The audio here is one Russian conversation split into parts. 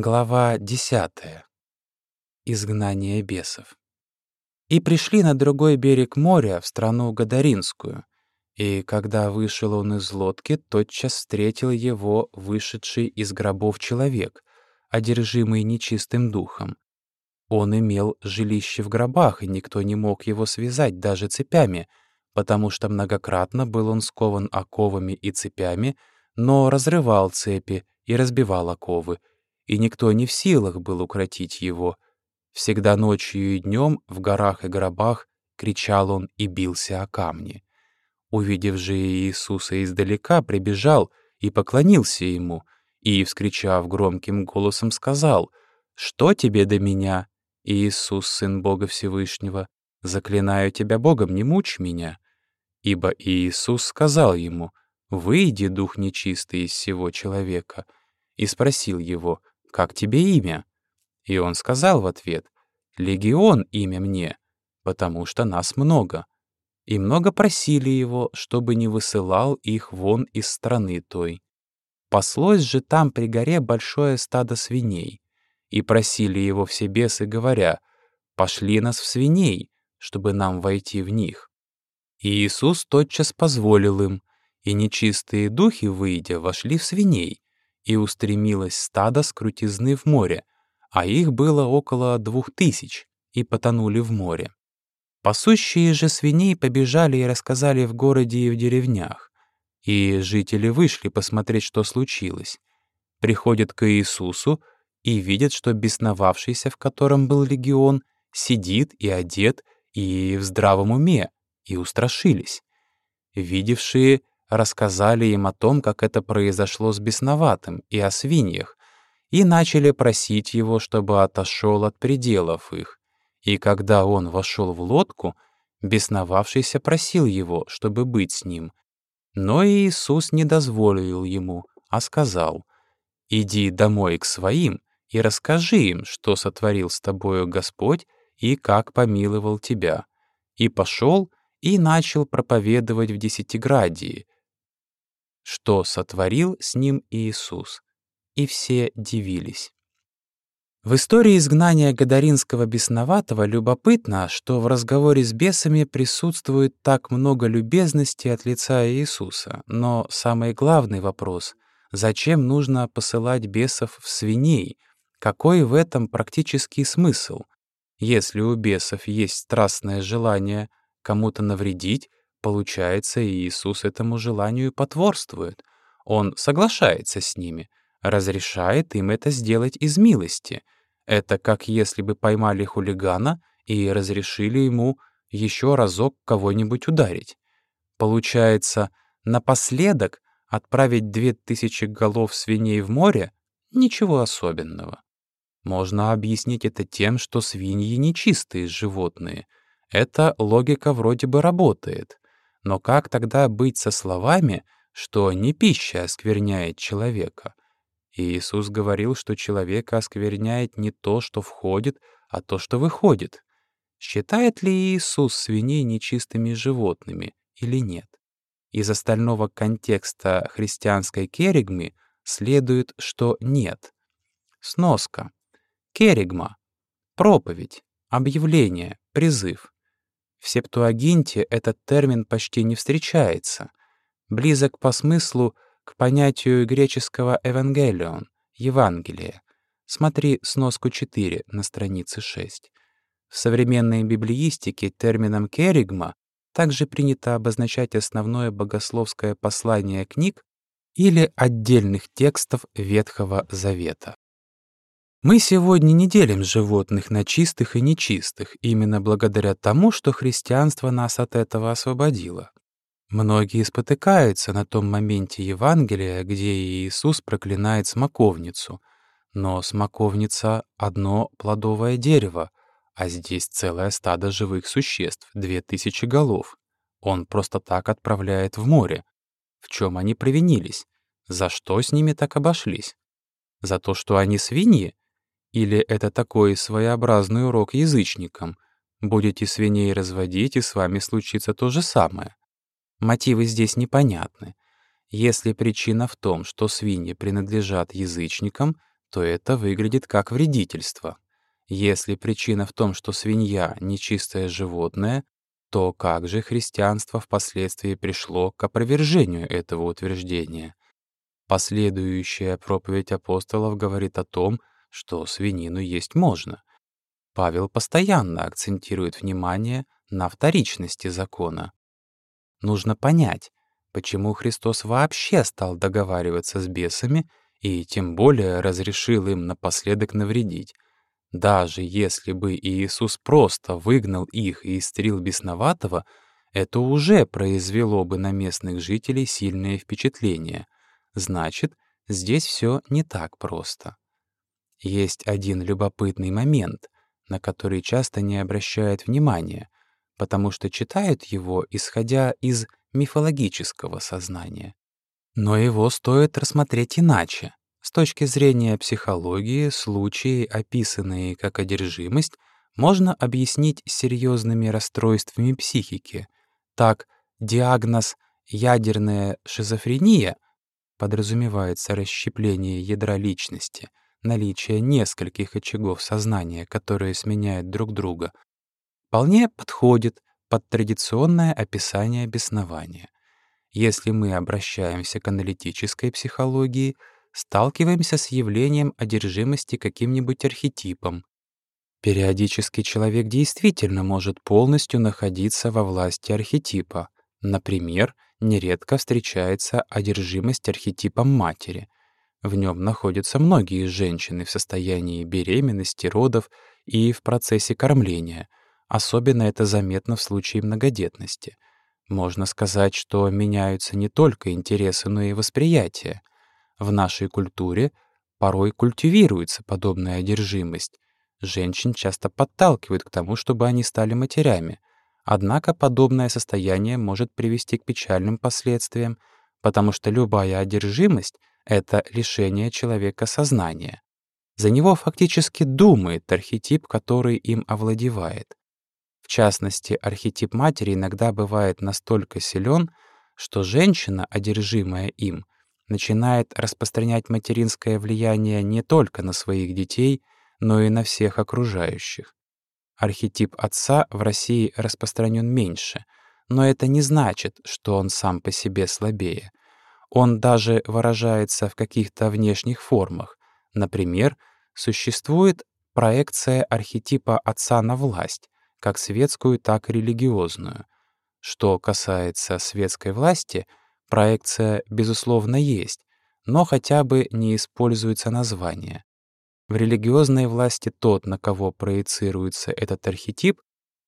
Глава 10. Изгнание бесов. И пришли на другой берег моря, в страну Гадаринскую. И когда вышел он из лодки, тотчас встретил его вышедший из гробов человек, одержимый нечистым духом. Он имел жилище в гробах, и никто не мог его связать даже цепями, потому что многократно был он скован оковами и цепями, но разрывал цепи и разбивал оковы, и никто не в силах был укротить его. Всегда ночью и днем в горах и гробах кричал он и бился о камни. Увидев же Иисуса издалека, прибежал и поклонился ему, и, вскричав громким голосом, сказал, «Что тебе до меня, Иисус, Сын Бога Всевышнего? Заклинаю тебя Богом, не мучь меня». Ибо Иисус сказал ему, «Выйди, дух нечистый из всего человека», и спросил его, «Как тебе имя?» И он сказал в ответ, «Легион имя мне, потому что нас много». И много просили его, чтобы не высылал их вон из страны той. Паслось же там при горе большое стадо свиней, и просили его все бесы, говоря, «Пошли нас в свиней, чтобы нам войти в них». И Иисус тотчас позволил им, и нечистые духи, выйдя, вошли в свиней, и устремилось стадо с крутизны в море, а их было около двух тысяч, и потонули в море. Пасущие же свиней побежали и рассказали в городе и в деревнях, и жители вышли посмотреть, что случилось. Приходят к Иисусу и видят, что бесновавшийся, в котором был легион, сидит и одет, и в здравом уме, и устрашились. Видевшие рассказали им о том, как это произошло с бесноватым, и о свиньях, и начали просить его, чтобы отошел от пределов их. И когда он вошел в лодку, бесновавшийся просил его, чтобы быть с ним. Но Иисус не дозволил ему, а сказал, «Иди домой к своим и расскажи им, что сотворил с тобою Господь и как помиловал тебя». И пошел и начал проповедовать в Десятиградии, что сотворил с ним Иисус. И все дивились. В истории изгнания Гадаринского бесноватого любопытно, что в разговоре с бесами присутствует так много любезности от лица Иисуса. Но самый главный вопрос — зачем нужно посылать бесов в свиней? Какой в этом практический смысл? Если у бесов есть страстное желание кому-то навредить, Получается, Иисус этому желанию потворствует. Он соглашается с ними, разрешает им это сделать из милости. Это как если бы поймали хулигана и разрешили ему еще разок кого-нибудь ударить. Получается, напоследок отправить две тысячи голов свиней в море — ничего особенного. Можно объяснить это тем, что свиньи — нечистые животные. Эта логика вроде бы работает. Но как тогда быть со словами, что не пища оскверняет человека? И Иисус говорил, что человека оскверняет не то, что входит, а то, что выходит. Считает ли Иисус свиней нечистыми животными или нет? Из остального контекста христианской керигмы следует, что нет. Сноска. Керигма. Проповедь, объявление, призыв. В Септуагинте этот термин почти не встречается. Близок по смыслу к понятию греческого «евангелион» — «Евангелие». Смотри сноску 4 на странице 6. В современной библеистике термином «керигма» также принято обозначать основное богословское послание книг или отдельных текстов Ветхого Завета. Мы сегодня не делим животных на чистых и нечистых, именно благодаря тому, что христианство нас от этого освободило. Многие спотыкаются на том моменте Евангелия, где Иисус проклинает смоковницу. Но смоковница — одно плодовое дерево, а здесь целое стадо живых существ, две тысячи голов. Он просто так отправляет в море. В чем они провинились? За что с ними так обошлись? За то, что они свиньи? Или это такой своеобразный урок язычникам? Будете свиней разводить, и с вами случится то же самое. Мотивы здесь непонятны. Если причина в том, что свиньи принадлежат язычникам, то это выглядит как вредительство. Если причина в том, что свинья — нечистое животное, то как же христианство впоследствии пришло к опровержению этого утверждения? Последующая проповедь апостолов говорит о том, что свинину есть можно. Павел постоянно акцентирует внимание на вторичности закона. Нужно понять, почему Христос вообще стал договариваться с бесами и тем более разрешил им напоследок навредить. Даже если бы Иисус просто выгнал их и истрил бесноватого, это уже произвело бы на местных жителей сильное впечатление. Значит, здесь все не так просто. Есть один любопытный момент, на который часто не обращают внимания, потому что читают его, исходя из мифологического сознания. Но его стоит рассмотреть иначе. С точки зрения психологии, случаи, описанные как одержимость, можно объяснить серьезными расстройствами психики. Так, диагноз «ядерная шизофрения» подразумевается расщепление ядра личности, наличие нескольких очагов сознания, которые сменяют друг друга, вполне подходит под традиционное описание беснования. Если мы обращаемся к аналитической психологии — сталкиваемся с явлением одержимости каким-нибудь архетипом. Периодически человек действительно может полностью находиться во власти архетипа. Например, нередко встречается одержимость архетипом матери. В нем находятся многие женщины в состоянии беременности, родов и в процессе кормления. Особенно это заметно в случае многодетности. Можно сказать, что меняются не только интересы, но и восприятие. В нашей культуре порой культивируется подобная одержимость. Женщин часто подталкивают к тому, чтобы они стали матерями. Однако подобное состояние может привести к печальным последствиям, потому что любая одержимость — это лишение человека сознания. За него фактически думает архетип, который им овладевает. В частности, архетип матери иногда бывает настолько силен, что женщина, одержимая им, начинает распространять материнское влияние не только на своих детей, но и на всех окружающих. Архетип отца в России распространен меньше, но это не значит, что он сам по себе слабее. Он даже выражается в каких-то внешних формах. Например, существует проекция архетипа отца на власть, как светскую, так и религиозную. Что касается светской власти — Проекция, безусловно, есть, но хотя бы не используется название. В религиозной власти тот, на кого проецируется этот архетип,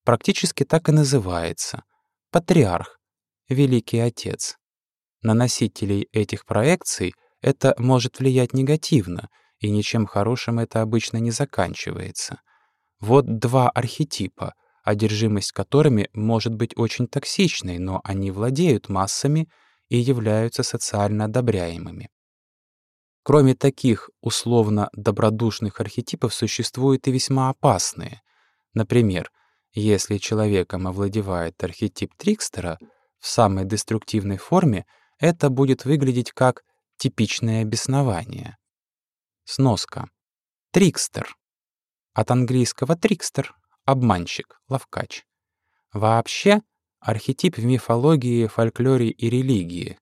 практически так и называется — патриарх, великий отец. На носителей этих проекций это может влиять негативно, и ничем хорошим это обычно не заканчивается. Вот два архетипа, одержимость которыми может быть очень токсичной, но они владеют массами и являются социально одобряемыми. Кроме таких условно добродушных архетипов существуют и весьма опасные. Например, если человеком овладевает архетип Трикстера, в самой деструктивной форме это будет выглядеть как типичное беснование. Сноска. Трикстер. От английского трикстер — обманщик, ловкач. Вообще, Архетип в мифологии, фольклоре и религии.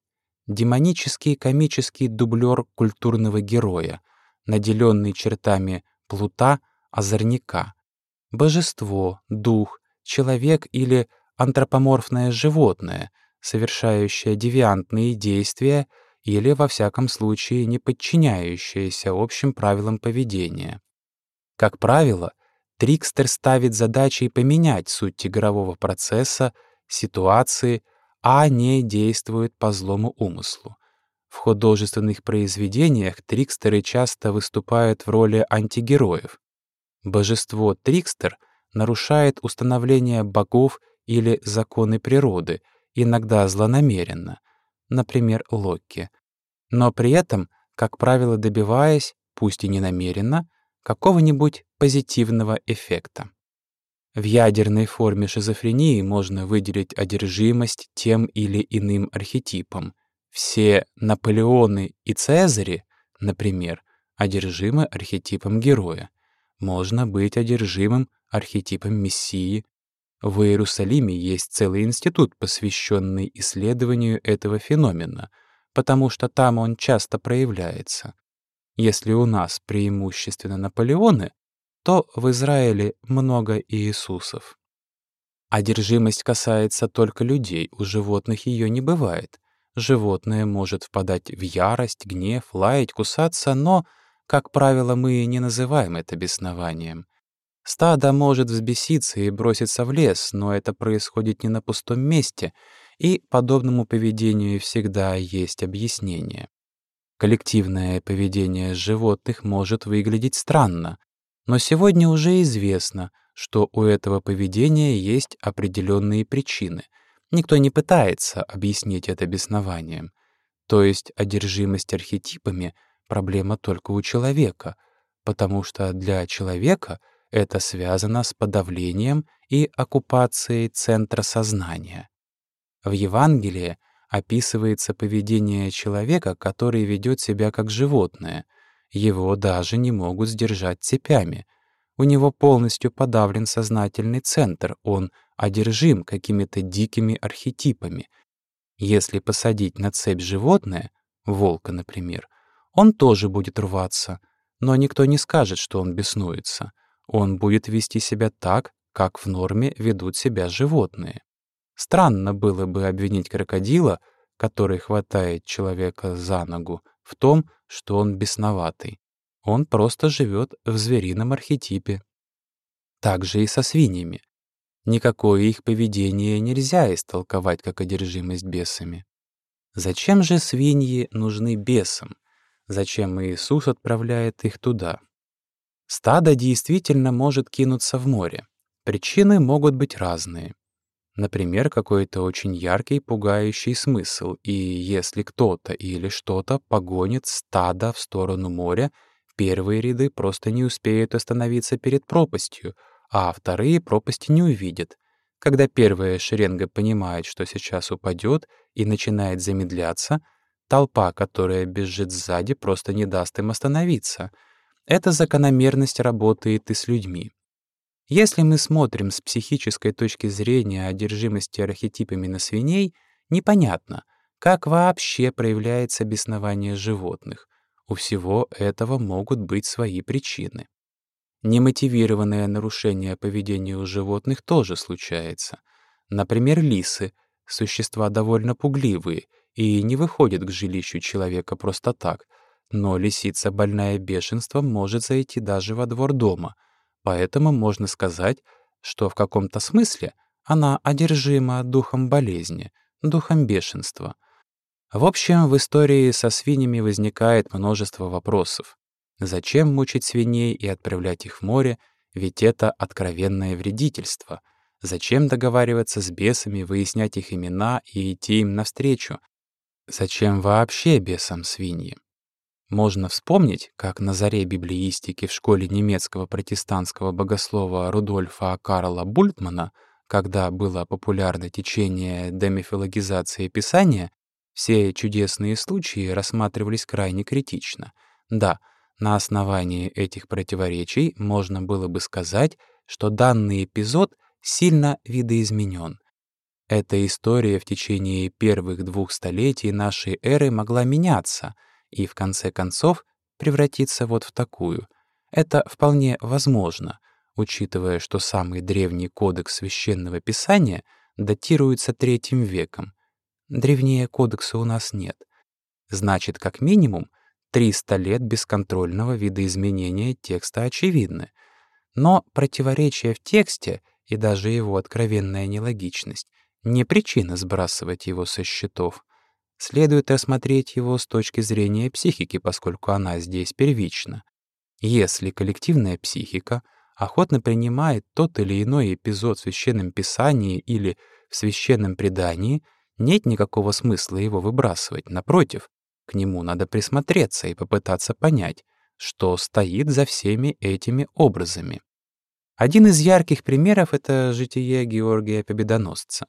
Демонический комический дублер культурного героя, наделенный чертами плута, озорника. Божество, дух, человек или антропоморфное животное, совершающее девиантные действия или, во всяком случае, не подчиняющееся общим правилам поведения. Как правило, Трикстер ставит задачей поменять суть игрового процесса ситуации, а не действует по злому умыслу. В художественных произведениях трикстеры часто выступают в роли антигероев. Божество Трикстер нарушает установление богов или законы природы, иногда злонамеренно, например, Локки, но при этом, как правило, добиваясь, пусть и не намеренно, какого-нибудь позитивного эффекта. В ядерной форме шизофрении можно выделить одержимость тем или иным архетипом. Все Наполеоны и Цезари, например, одержимы архетипом героя. Можно быть одержимым архетипом Мессии. В Иерусалиме есть целый институт, посвященный исследованию этого феномена, потому что там он часто проявляется. Если у нас преимущественно Наполеоны, то в Израиле много Иисусов. Одержимость касается только людей, у животных ее не бывает. Животное может впадать в ярость, гнев, лаять, кусаться, но, как правило, мы не называем это беснованием. Стадо может взбеситься и броситься в лес, но это происходит не на пустом месте, и подобному поведению всегда есть объяснение. Коллективное поведение животных может выглядеть странно, но сегодня уже известно, что у этого поведения есть определенные причины. Никто не пытается объяснить это беснованием. То есть одержимость архетипами — проблема только у человека, потому что для человека это связано с подавлением и оккупацией центра сознания. В Евангелии описывается поведение человека, который ведет себя как животное. Его даже не могут сдержать цепями — у него полностью подавлен сознательный центр, он одержим какими-то дикими архетипами. Если посадить на цепь животное, волка, например, он тоже будет рваться, но никто не скажет, что он беснуется. Он будет вести себя так, как в норме ведут себя животные. Странно было бы обвинить крокодила, который хватает человека за ногу, в том, что он бесноватый. Он просто живет в зверином архетипе. Так же и со свиньями. Никакое их поведение нельзя истолковать как одержимость бесами. Зачем же свиньи нужны бесам? Зачем Иисус отправляет их туда? Стадо действительно может кинуться в море. Причины могут быть разные. Например, какой-то очень яркий, пугающий смысл, и если кто-то или что-то погонит стадо в сторону моря — Первые ряды просто не успеют остановиться перед пропастью, а вторые пропасти не увидят. Когда первая шеренга понимает, что сейчас упадет, и начинает замедляться, толпа, которая бежит сзади, просто не даст им остановиться. Эта закономерность работает и с людьми. Если мы смотрим с психической точки зрения одержимости архетипами на свиней, непонятно, как вообще проявляется беснование животных. У всего этого могут быть свои причины. Немотивированное нарушение поведения у животных тоже случается. Например, лисы — существа довольно пугливые и не выходят к жилищу человека просто так, но лисица, больная бешенством, может зайти даже во двор дома, поэтому можно сказать, что в каком-то смысле она одержима духом болезни, духом бешенства — в общем, в истории со свиньями возникает множество вопросов. Зачем мучить свиней и отправлять их в море, ведь это откровенное вредительство? Зачем договариваться с бесами, выяснять их имена и идти им навстречу? Зачем вообще бесам свиньи? Можно вспомнить, как на заре библеистики в школе немецкого протестантского богослова Рудольфа Карла Бультмана, когда было популярно течение демифилогизации Писания, все чудесные случаи рассматривались крайне критично. Да, на основании этих противоречий можно было бы сказать, что данный эпизод сильно видоизменен. Эта история в течение первых двух столетий нашей эры могла меняться и, в конце концов, превратиться вот в такую. Это вполне возможно, учитывая, что самый древний кодекс Священного Писания датируется третьим веком, Древнее кодекса у нас нет. Значит, как минимум, 300 лет бесконтрольного видоизменения текста очевидны. Но противоречие в тексте и даже его откровенная нелогичность не причина сбрасывать его со счетов. Следует рассмотреть его с точки зрения психики, поскольку она здесь первична. Если коллективная психика охотно принимает тот или иной эпизод в Священном Писании или в Священном Предании — нет никакого смысла его выбрасывать, напротив, к нему надо присмотреться и попытаться понять, что стоит за всеми этими образами. Один из ярких примеров — это житие Георгия Победоносца.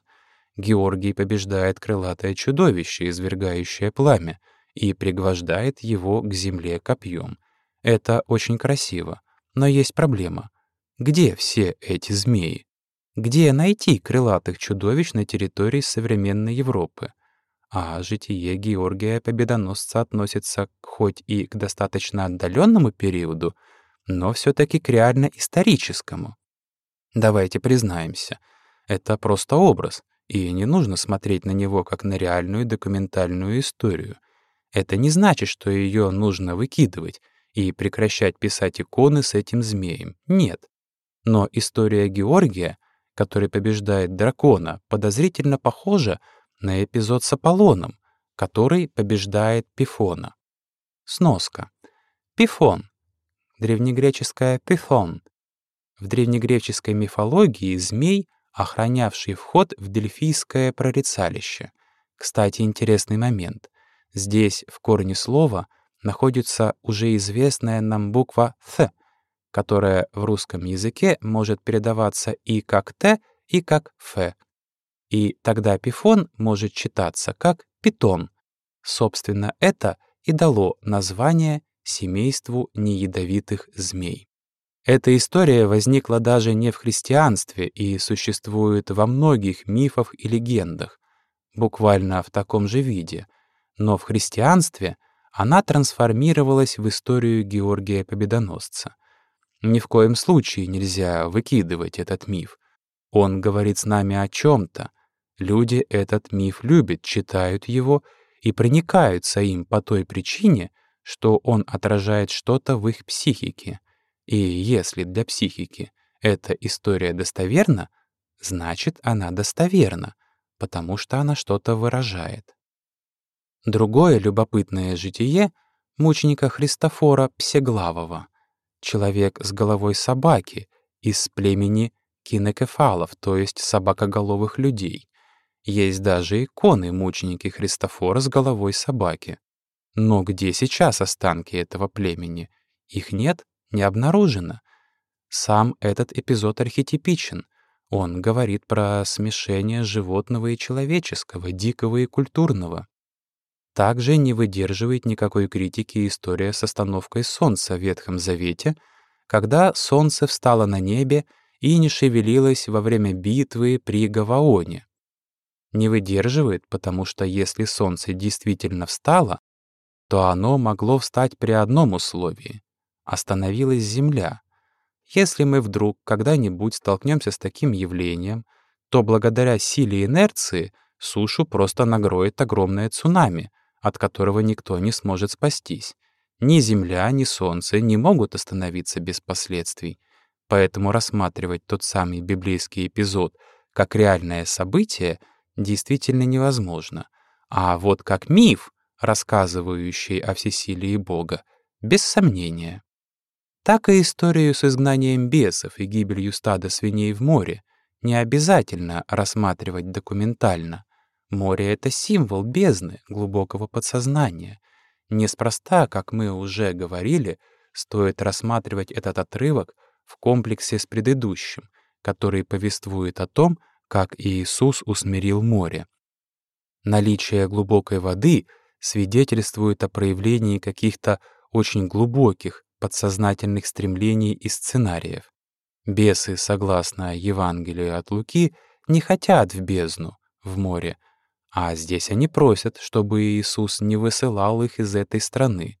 Георгий побеждает крылатое чудовище, извергающее пламя, и пригвождает его к земле копьем. Это очень красиво, но есть проблема. Где все эти змеи? Где найти крылатых чудовищ на территории современной Европы? А житие Георгия Победоносца относится хоть и к достаточно отдаленному периоду, но все таки к реально историческому. Давайте признаемся, это просто образ, и не нужно смотреть на него как на реальную документальную историю. Это не значит, что ее нужно выкидывать и прекращать писать иконы с этим змеем. Нет. Но история Георгия, который побеждает дракона, подозрительно похожа на эпизод с Аполлоном, который побеждает Пифона. Сноска. Пифон. Древнегреческое «пифон». В древнегреческой мифологии змей, охранявший вход в дельфийское прорицалище. Кстати, интересный момент. Здесь в корне слова находится уже известная нам буква «th», которая в русском языке может передаваться и как «т», и как «ф», и тогда пифон может читаться как питон. Собственно, это и дало название семейству неядовитых змей. Эта история возникла даже не в христианстве и существует во многих мифах и легендах, буквально в таком же виде, но в христианстве она трансформировалась в историю Георгия Победоносца. Ни в коем случае нельзя выкидывать этот миф. Он говорит с нами о чем то Люди этот миф любят, читают его и проникаются им по той причине, что он отражает что-то в их психике. И если для психики эта история достоверна, значит, она достоверна, потому что она что-то выражает. Другое любопытное житие мученика Христофора Псеглавого, человек с головой собаки из племени кинекефалов, то есть собакоголовых людей. Есть даже иконы мученики Христофора с головой собаки. Но где сейчас останки этого племени? Их нет, не обнаружено. Сам этот эпизод архетипичен. Он говорит про смешение животного и человеческого, дикого и культурного. Также не выдерживает никакой критики история с остановкой Солнца в Ветхом Завете, когда Солнце встало на небе и не шевелилось во время битвы при Гаваоне не выдерживает, потому что если Солнце действительно встало, то оно могло встать при одном условии — остановилась Земля. Если мы вдруг когда-нибудь столкнемся с таким явлением, то благодаря силе инерции сушу просто нагроет огромное цунами, от которого никто не сможет спастись. Ни Земля, ни Солнце не могут остановиться без последствий. Поэтому рассматривать тот самый библейский эпизод как реальное событие — действительно невозможно. А вот как миф, рассказывающий о всесилии Бога, без сомнения. Так и историю с изгнанием бесов и гибелью стада свиней в море не обязательно рассматривать документально. Море — это символ бездны, глубокого подсознания. Неспроста, как мы уже говорили, стоит рассматривать этот отрывок в комплексе с предыдущим, который повествует о том, как Иисус усмирил море. Наличие глубокой воды свидетельствует о проявлении каких-то очень глубоких подсознательных стремлений и сценариев. Бесы, согласно Евангелию от Луки, не хотят в бездну, в море, а здесь они просят, чтобы Иисус не высылал их из этой страны.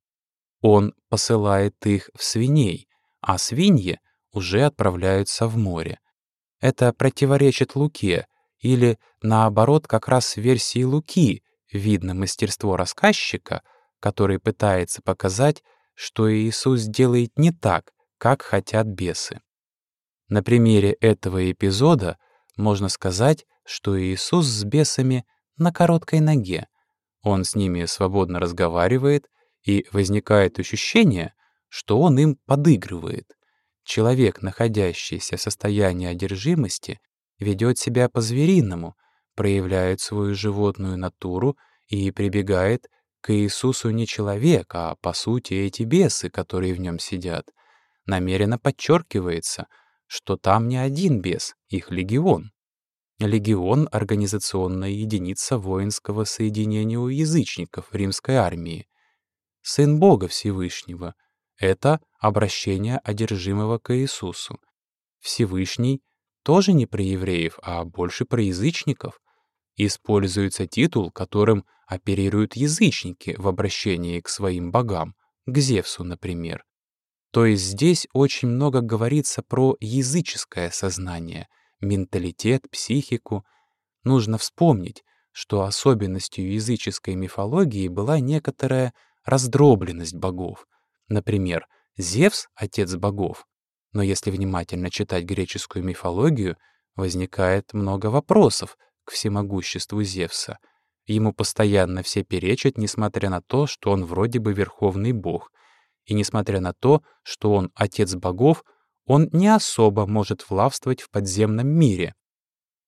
Он посылает их в свиней, а свиньи уже отправляются в море. Это противоречит Луке, или, наоборот, как раз в версии Луки видно мастерство рассказчика, который пытается показать, что Иисус делает не так, как хотят бесы. На примере этого эпизода можно сказать, что Иисус с бесами на короткой ноге. Он с ними свободно разговаривает, и возникает ощущение, что он им подыгрывает. Человек, находящийся в состоянии одержимости, ведет себя по-звериному, проявляет свою животную натуру и прибегает к Иисусу не человек, а, по сути, эти бесы, которые в нем сидят. Намеренно подчеркивается, что там не один бес, их легион. Легион — организационная единица воинского соединения у язычников римской армии. Сын Бога Всевышнего — Это обращение одержимого к Иисусу. Всевышний тоже не про евреев, а больше про язычников. Используется титул, которым оперируют язычники в обращении к своим богам, к Зевсу, например. То есть здесь очень много говорится про языческое сознание, менталитет, психику. Нужно вспомнить, что особенностью языческой мифологии была некоторая раздробленность богов. Например, Зевс — отец богов. Но если внимательно читать греческую мифологию, возникает много вопросов к всемогуществу Зевса. Ему постоянно все перечат, несмотря на то, что он вроде бы верховный бог. И несмотря на то, что он отец богов, он не особо может влавствовать в подземном мире,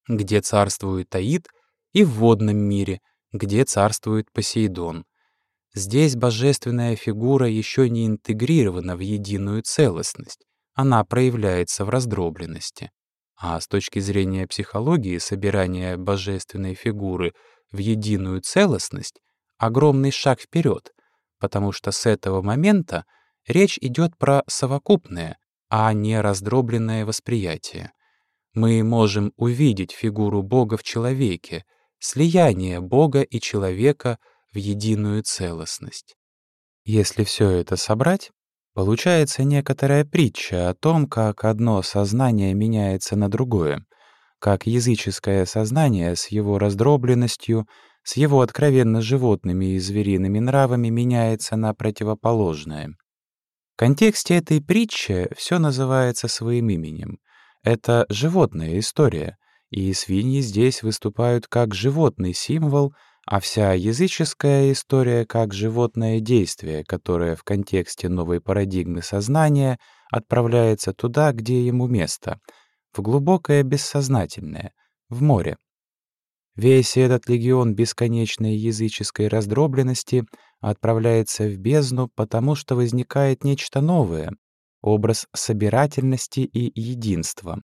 где царствует Аид, и в водном мире, где царствует Посейдон. Здесь божественная фигура еще не интегрирована в единую целостность, она проявляется в раздробленности. А с точки зрения психологии собирание божественной фигуры в единую целостность — огромный шаг вперед, потому что с этого момента речь идет про совокупное, а не раздробленное восприятие. Мы можем увидеть фигуру Бога в человеке, слияние Бога и человека в единую целостность. Если все это собрать, получается некоторая притча о том, как одно сознание меняется на другое, как языческое сознание с его раздробленностью, с его откровенно животными и звериными нравами меняется на противоположное. В контексте этой притчи все называется своим именем. Это животная история, и свиньи здесь выступают как животный символ, а вся языческая история как животное действие, которое в контексте новой парадигмы сознания отправляется туда, где ему место, в глубокое бессознательное, в море. Весь этот легион бесконечной языческой раздробленности отправляется в бездну, потому что возникает нечто новое — образ собирательности и единства.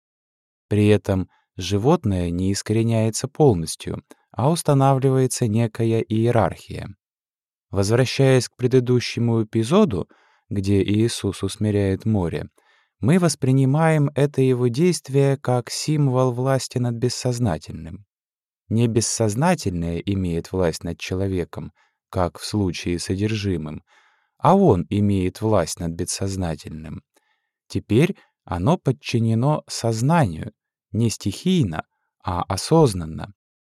При этом животное не искореняется полностью, а устанавливается некая иерархия. Возвращаясь к предыдущему эпизоду, где Иисус усмиряет море, мы воспринимаем это его действие как символ власти над бессознательным. Не бессознательное имеет власть над человеком, как в случае с содержимым, а он имеет власть над бессознательным. Теперь оно подчинено сознанию, не стихийно, а осознанно.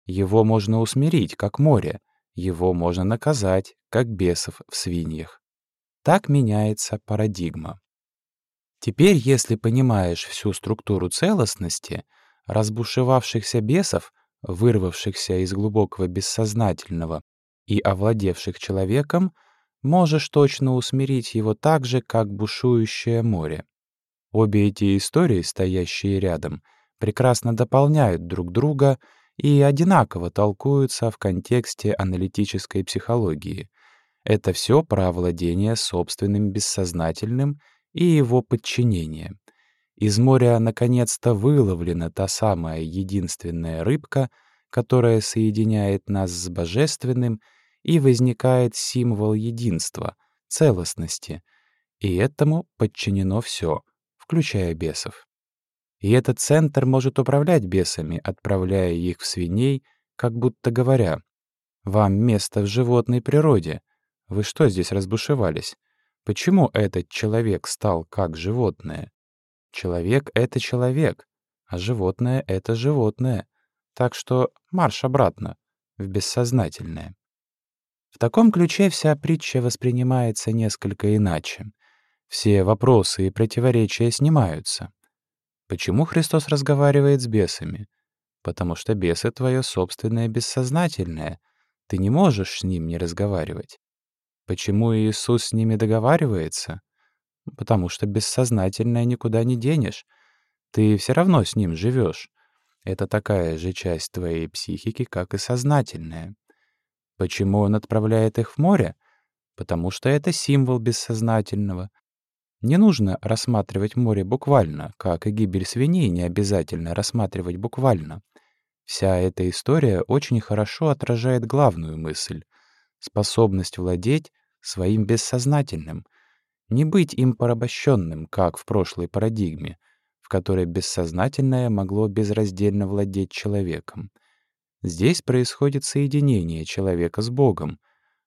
Его можно усмирить, как море, его можно наказать, как бесов в свиньях. Так меняется парадигма. Теперь, если понимаешь всю структуру целостности, разбушевавшихся бесов, вырвавшихся из глубокого бессознательного и овладевших человеком, можешь точно усмирить его так же, как бушующее море. Обе эти истории, стоящие рядом — прекрасно дополняют друг друга и одинаково толкуются в контексте аналитической психологии. Это все про владение собственным бессознательным и его подчинение. Из моря наконец-то выловлена та самая единственная рыбка, которая соединяет нас с божественным, и возникает символ единства, целостности, и этому подчинено все, включая бесов. И этот центр может управлять бесами, отправляя их в свиней, как будто говоря, «Вам место в животной природе. Вы что здесь разбушевались? Почему этот человек стал как животное? Человек — это человек, а животное — это животное. Так что марш обратно, в бессознательное». В таком ключе вся притча воспринимается несколько иначе. Все вопросы и противоречия снимаются. Почему Христос разговаривает с бесами? Потому что бесы — твое собственное бессознательное. Ты не можешь с ним не разговаривать. Почему Иисус с ними договаривается? Потому что бессознательное никуда не денешь. Ты все равно с ним живешь. Это такая же часть твоей психики, как и сознательная. Почему он отправляет их в море? Потому что это символ бессознательного. Не нужно рассматривать море буквально, как и гибель свиней не обязательно рассматривать буквально. Вся эта история очень хорошо отражает главную мысль — способность владеть своим бессознательным. Не быть им порабощенным, как в прошлой парадигме, в которой бессознательное могло безраздельно владеть человеком. Здесь происходит соединение человека с Богом,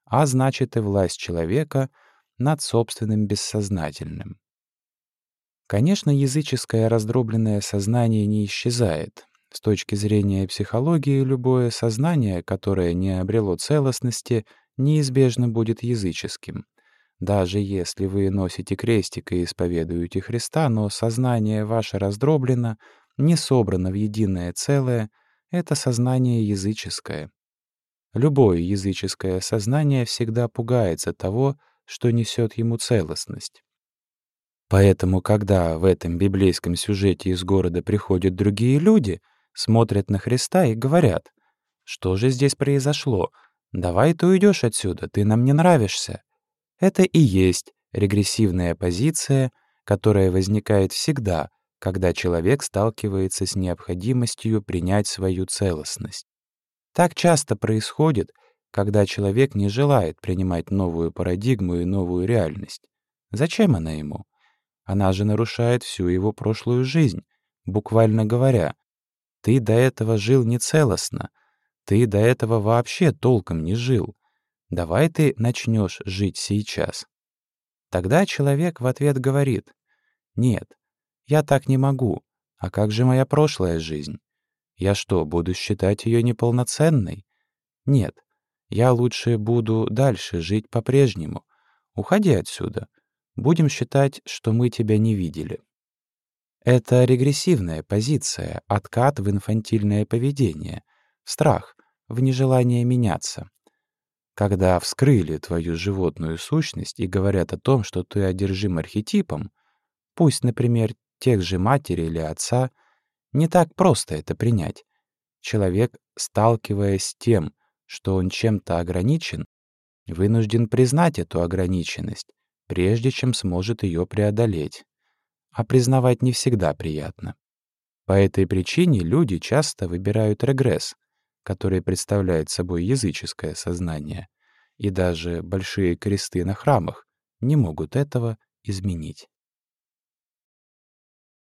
а значит и власть человека над собственным бессознательным. Конечно, языческое раздробленное сознание не исчезает. С точки зрения психологии, любое сознание, которое не обрело целостности, неизбежно будет языческим. Даже если вы носите крестик и исповедуете Христа, но сознание ваше раздроблено, не собрано в единое целое, это сознание языческое. Любое языческое сознание всегда пугается того, что несет ему целостность. Поэтому, когда в этом библейском сюжете из города приходят другие люди, смотрят на Христа и говорят, «Что же здесь произошло? Давай ты уйдешь отсюда, ты нам не нравишься». Это и есть регрессивная позиция, которая возникает всегда, когда человек сталкивается с необходимостью принять свою целостность. Так часто происходит, когда человек не желает принимать новую парадигму и новую реальность. Зачем она ему? Она же нарушает всю его прошлую жизнь, буквально говоря. Ты до этого жил нецелостно, ты до этого вообще толком не жил. Давай ты начнешь жить сейчас. Тогда человек в ответ говорит, «Нет, я так не могу. А как же моя прошлая жизнь? Я что, буду считать ее неполноценной? Нет, я лучше буду дальше жить по-прежнему. Уходи отсюда. Будем считать, что мы тебя не видели. Это регрессивная позиция, откат в инфантильное поведение, страх, в нежелание меняться. Когда вскрыли твою животную сущность и говорят о том, что ты одержим архетипом, пусть, например, тех же матери или отца, не так просто это принять. Человек, сталкиваясь с тем, что он чем-то ограничен, вынужден признать эту ограниченность прежде чем сможет ее преодолеть. А признавать не всегда приятно. По этой причине люди часто выбирают регресс, который представляет собой языческое сознание, и даже большие кресты на храмах не могут этого изменить.